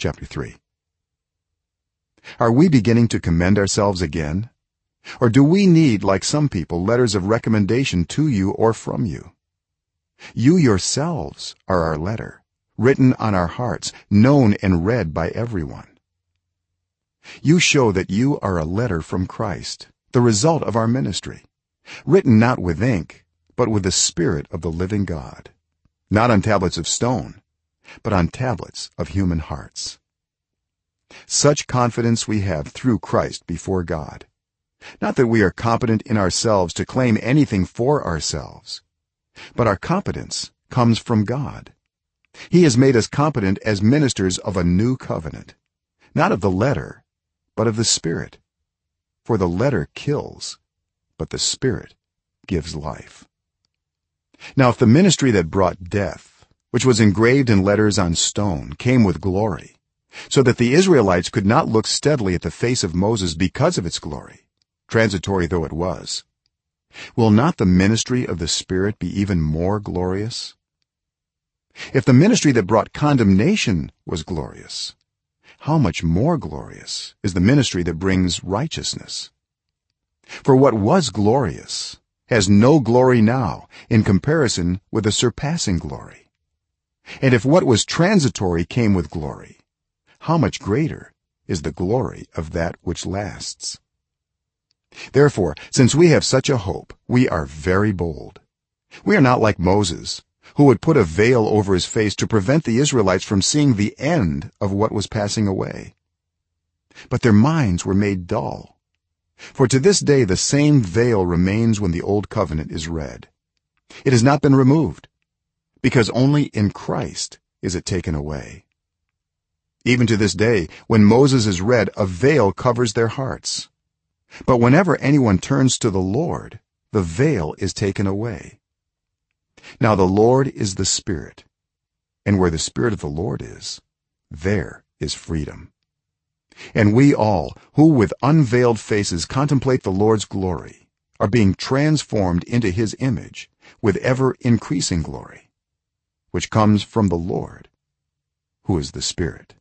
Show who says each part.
Speaker 1: chapter 3 are we beginning to commend ourselves again? Or do we need like some people letters of recommendation to you or from you? You yourselves are our letter written on our hearts known and read by everyone. You show that you are a letter from Christ the result of our ministry written not with ink but with the spirit of the living god not on tablets of stone but on tablets of human hearts. Such confidence we have through Christ before God. Not that we are competent in ourselves to claim anything for ourselves but our competence comes from God. He has made us competent as ministers of a new covenant not of the letter but of the spirit. For the letter kills but the spirit gives life. Now if the ministry that brought death which was engraved in letters on stone came with glory so that the israelites could not look steadily at the face of Moses because of its glory transitory though it was. Will not the ministry of the spirit be even more glorious? If the ministry that brought condemnation was glorious how much more glorious is the ministry that brings righteousness? For what was glorious has no glory now in comparison with the surpassing glory and if what was transitory came with glory how much greater is the glory of that which lasts? Therefore since we have such a hope we are very bold. We are not like moses who would put a veil over his face to prevent the israelites from seeing the end of what was passing away. But their minds were made dull. For to this day the same veil remains when the old covenant is read. It has not been removed because only in Christ is it taken away. Even to this day when moses is read a veil covers their hearts. But whenever anyone turns to the lord the veil is taken away. Now the lord is the spirit and where the spirit of the lord is there is freedom. And we all who with unveiled faces contemplate the lord's glory are being transformed into his image with ever increasing glory which comes from the lord who is the spirit